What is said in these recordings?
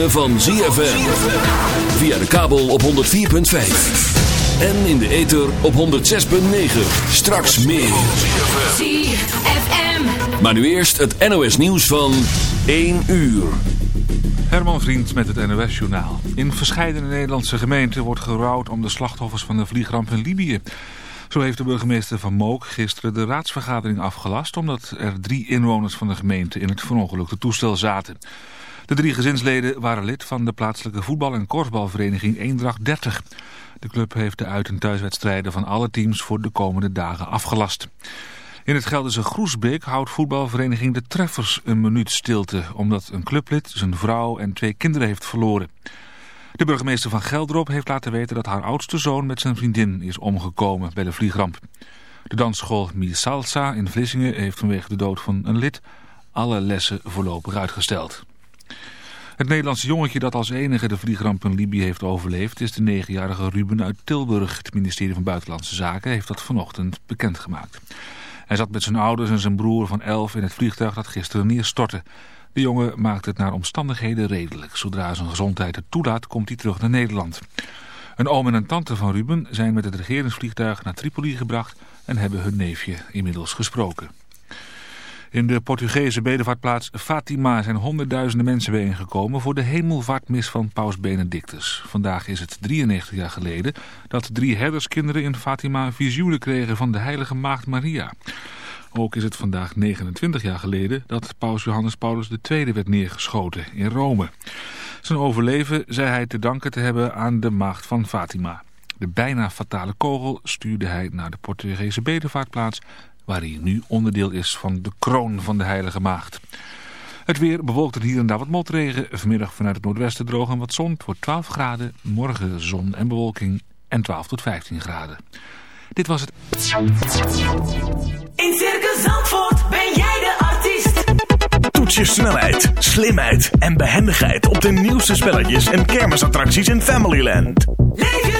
Ritme van ZFM. Via de kabel op 104.5. En in de ether op 106.9. Straks meer. ZFM. Maar nu eerst het NOS nieuws van 1 uur. Herman Vriend met het NOS-journaal. In verschillende Nederlandse gemeenten wordt gerouwd om de slachtoffers van de vliegramp in Libië. Zo heeft de burgemeester van Mook gisteren de raadsvergadering afgelast... omdat er drie inwoners van de gemeente in het verongelukte toestel zaten. De drie gezinsleden waren lid van de plaatselijke voetbal- en korfbalvereniging Eendracht 30. De club heeft de uit- en thuiswedstrijden van alle teams voor de komende dagen afgelast. In het Gelderse Groesbeek houdt voetbalvereniging De Treffers een minuut stilte... omdat een clublid zijn vrouw en twee kinderen heeft verloren. De burgemeester van Geldrop heeft laten weten dat haar oudste zoon met zijn vriendin is omgekomen bij de vliegramp. De dansschool Mi Salsa in Vlissingen heeft vanwege de dood van een lid alle lessen voorlopig uitgesteld. Het Nederlandse jongetje dat als enige de vliegramp in Libië heeft overleefd is de negenjarige Ruben uit Tilburg. Het ministerie van Buitenlandse Zaken heeft dat vanochtend bekendgemaakt. Hij zat met zijn ouders en zijn broer van elf in het vliegtuig dat gisteren neerstortte. De jongen maakt het naar omstandigheden redelijk. Zodra zijn gezondheid het toelaat, komt hij terug naar Nederland. Een oom en een tante van Ruben zijn met het regeringsvliegtuig naar Tripoli gebracht en hebben hun neefje inmiddels gesproken. In de Portugese bedevaartplaats Fatima zijn honderdduizenden mensen bijeengekomen voor de hemelvaartmis van paus Benedictus. Vandaag is het 93 jaar geleden dat drie herderskinderen in Fatima visioenen kregen van de heilige maagd Maria. Ook is het vandaag 29 jaar geleden dat paus Johannes Paulus II werd neergeschoten in Rome. Zijn overleven zei hij te danken te hebben aan de maagd van Fatima. De bijna fatale kogel stuurde hij naar de Portugese bedevaartplaats waar hij nu onderdeel is van de kroon van de heilige maagd. Het weer bewolkt er hier en daar wat motregen. Vanmiddag vanuit het noordwesten droog en wat zon. Het wordt 12 graden. Morgen zon en bewolking en 12 tot 15 graden. Dit was het. In Circus Zandvoort ben jij de artiest. Toets je snelheid, slimheid en behendigheid op de nieuwste spelletjes en kermisattracties in Familyland. Leef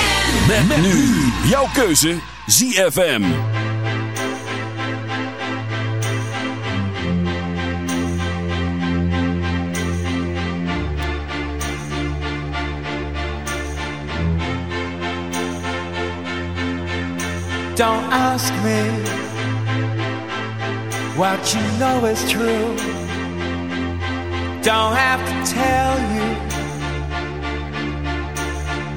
Met, nu jouw keuze ZFM. Don't ask me what you know is true. Don't have to tell you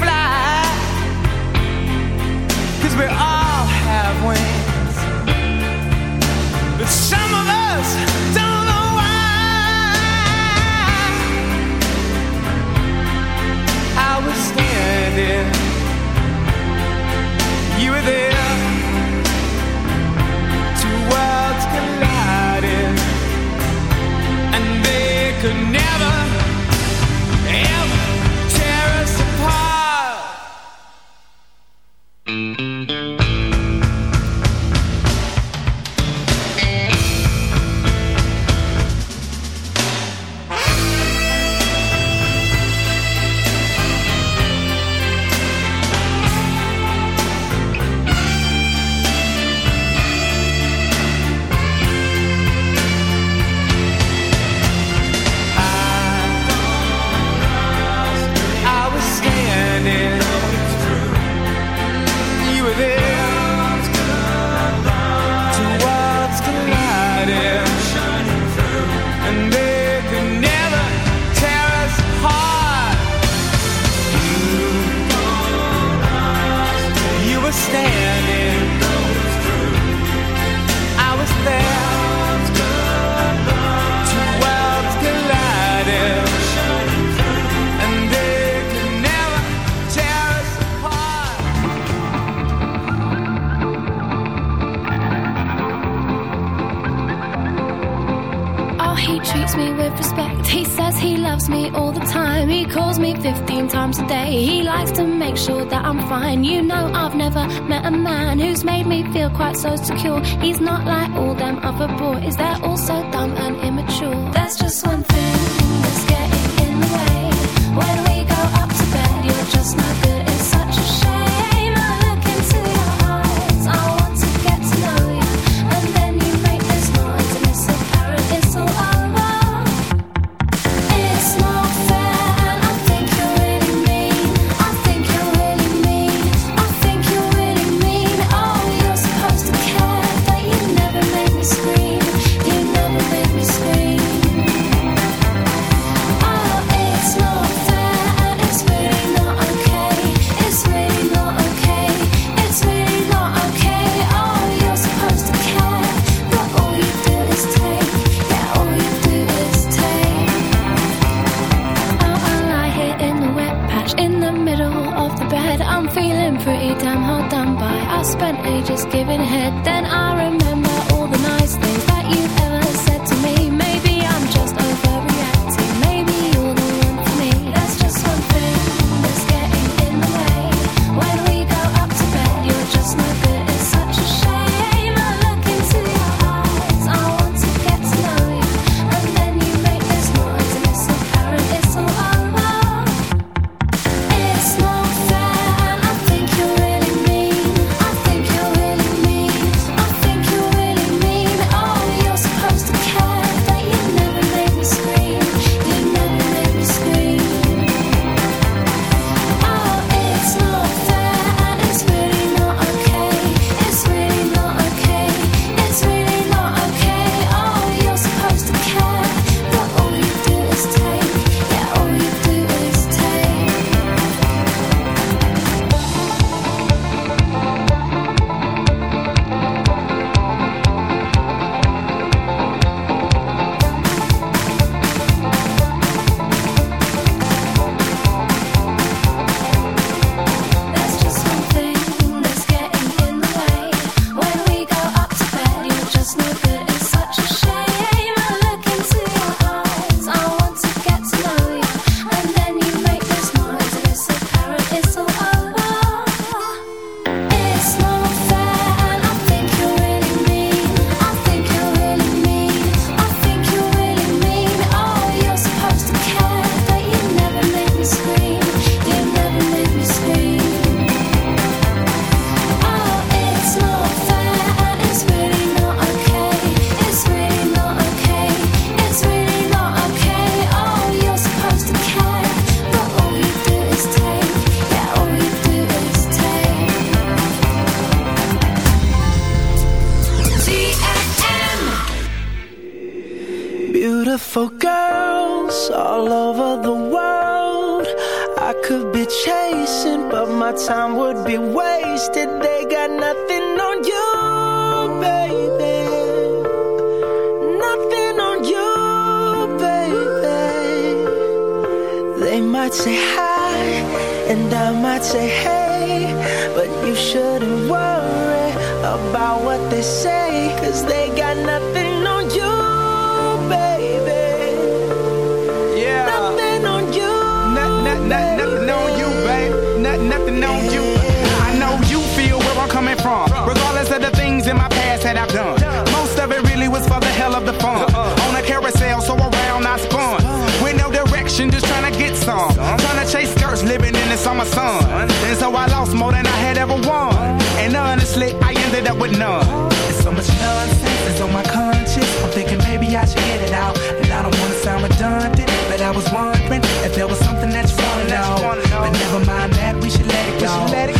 Fly, cause we all have wings. But some of so secure. He's not like all the fun. On a carousel, so around I spun. With no direction, just trying to get some. Trying to chase skirts, living in the summer sun. And so I lost more than I had ever won. And honestly, I ended up with none. There's so much nonsense is on my conscience. I'm thinking maybe I should get it out. And I don't wanna sound redundant, but I was wondering if there was something that you wanna know. But never mind that, we should let it go.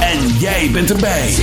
En jij bent erbij.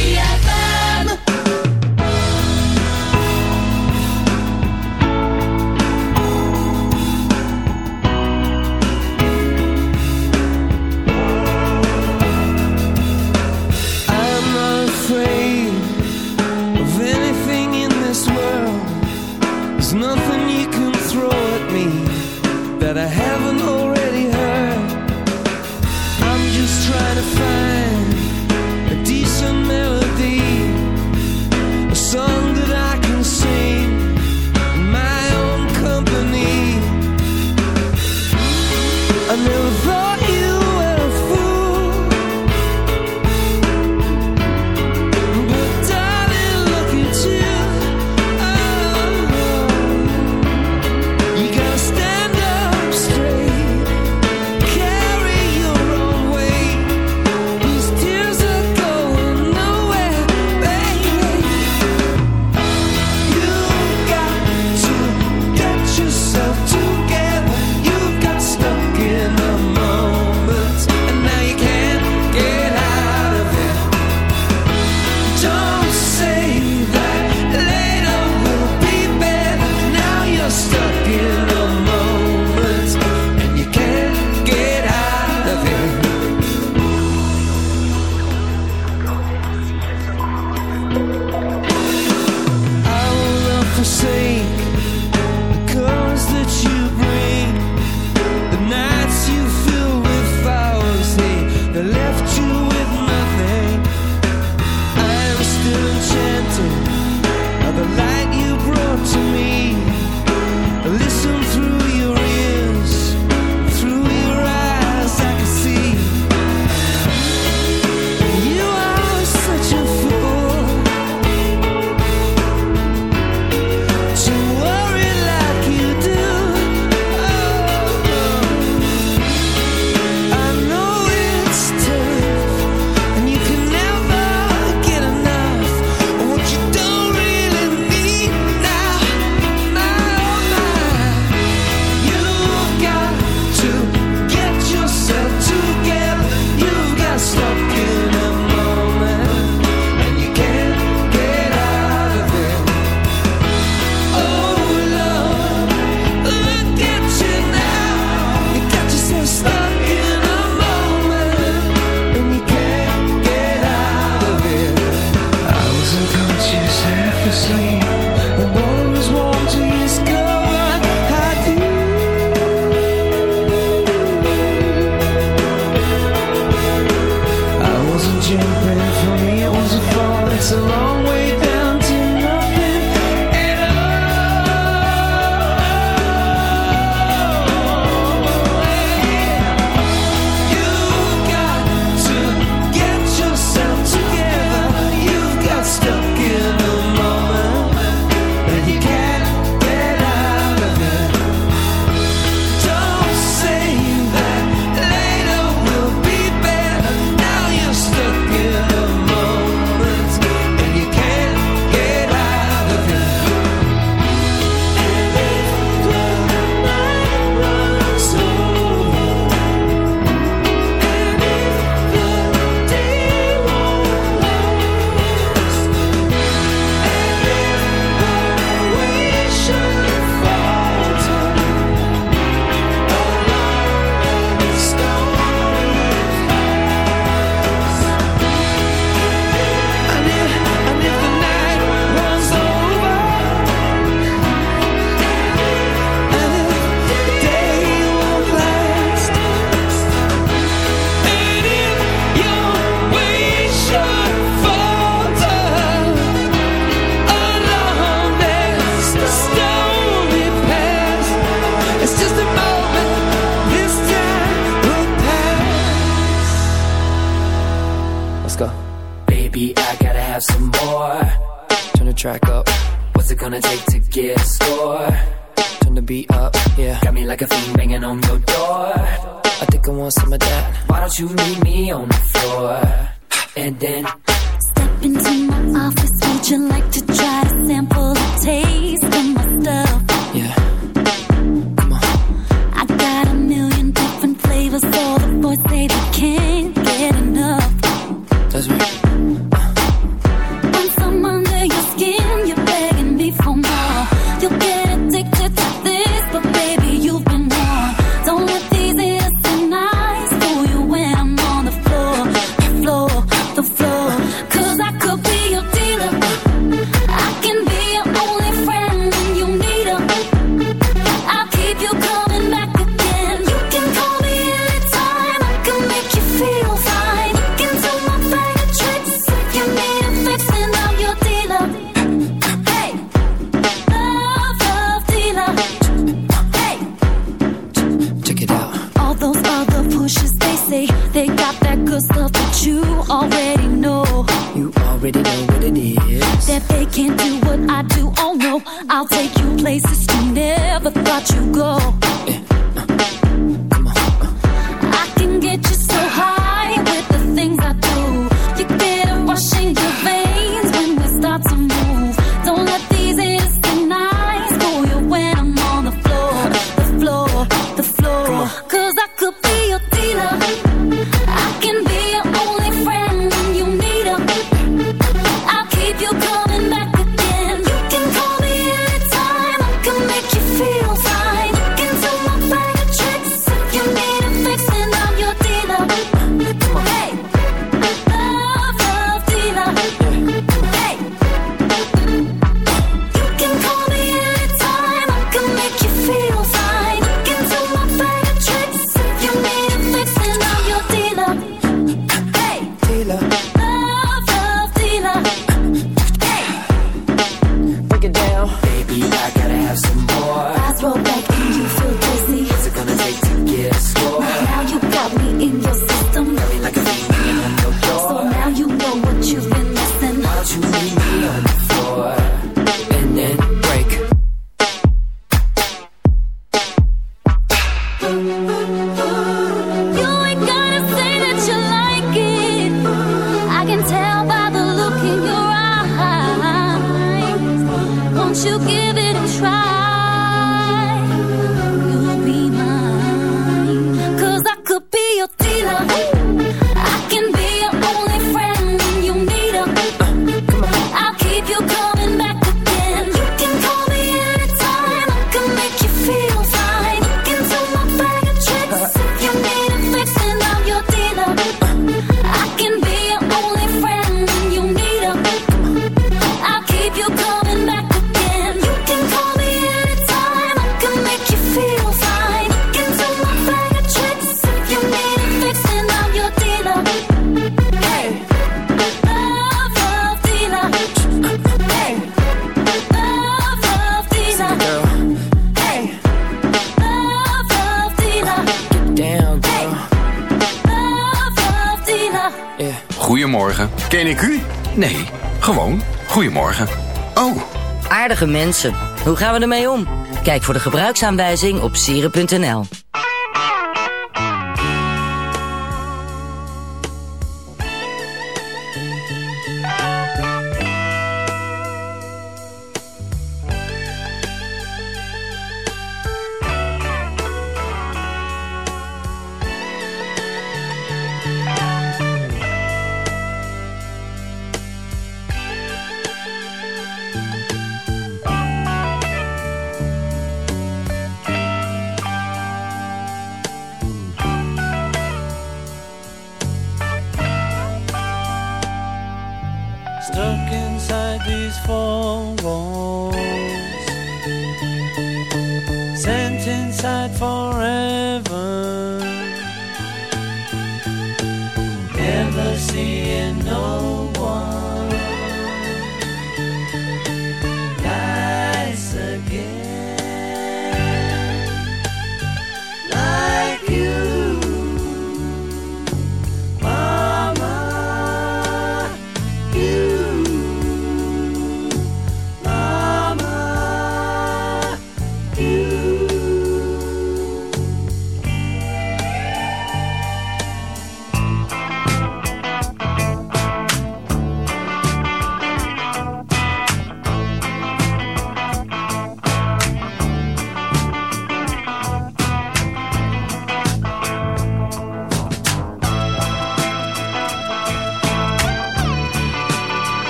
Hoe gaan we ermee om? Kijk voor de gebruiksaanwijzing op sieren.nl.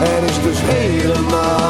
Er is dus helemaal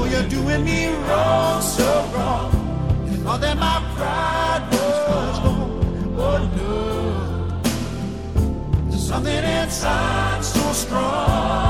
Though you're doing me wrong, so wrong. You thought that my pride was gone. Oh no. There's something inside so strong.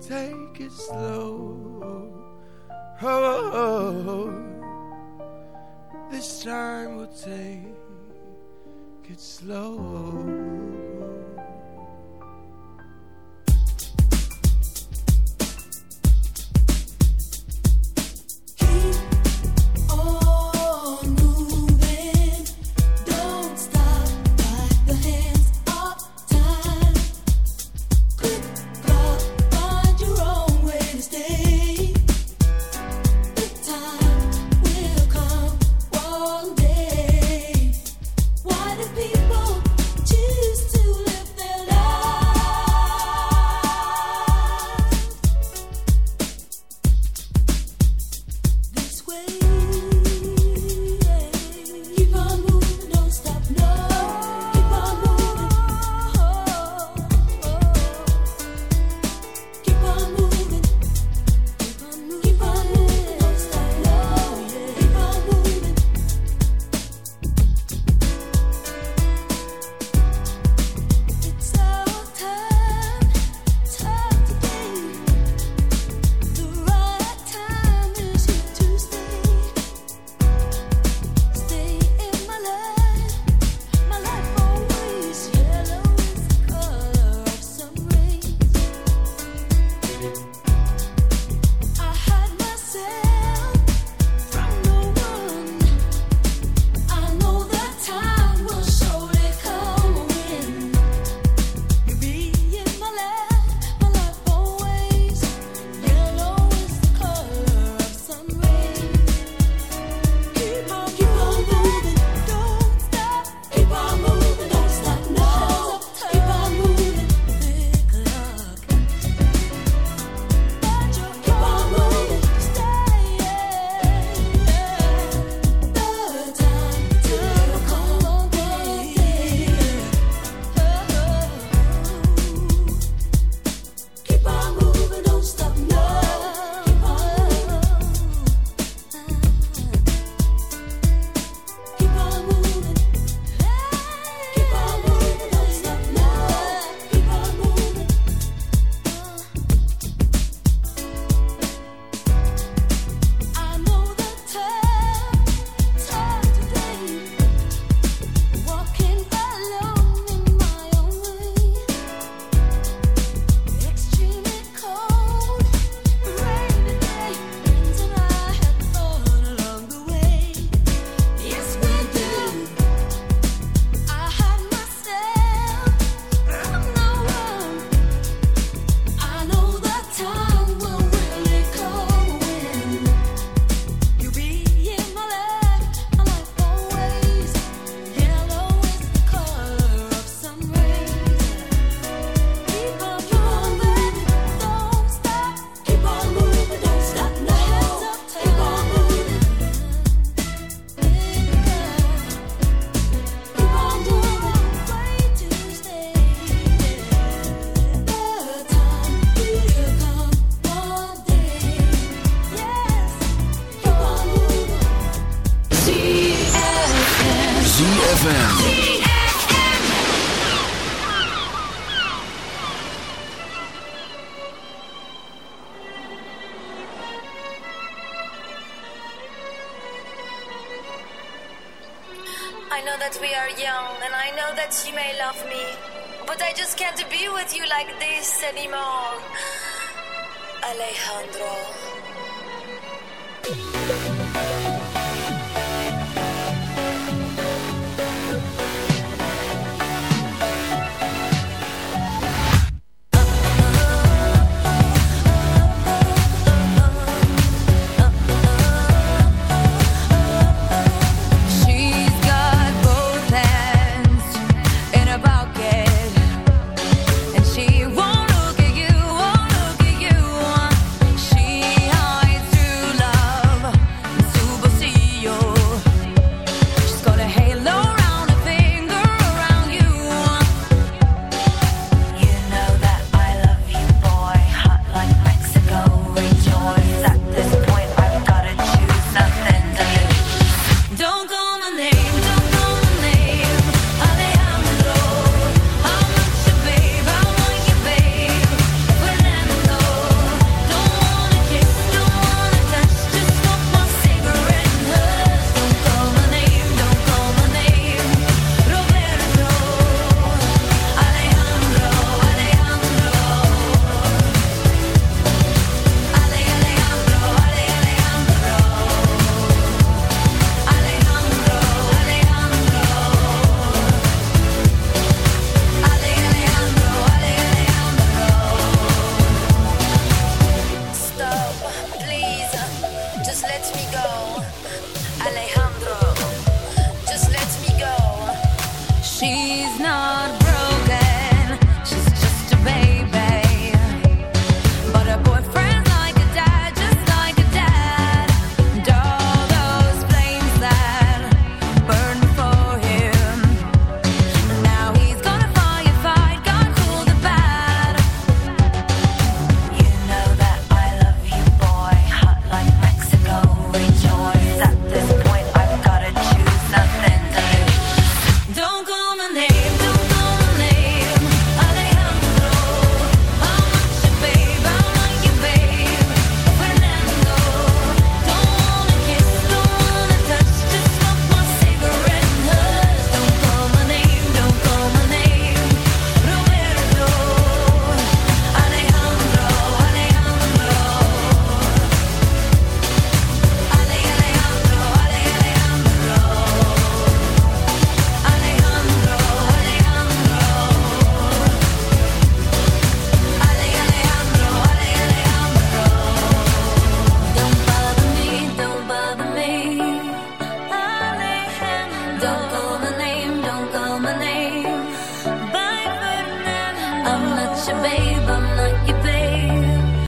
Take it slow. Oh, this time we'll take it slow. des aliments.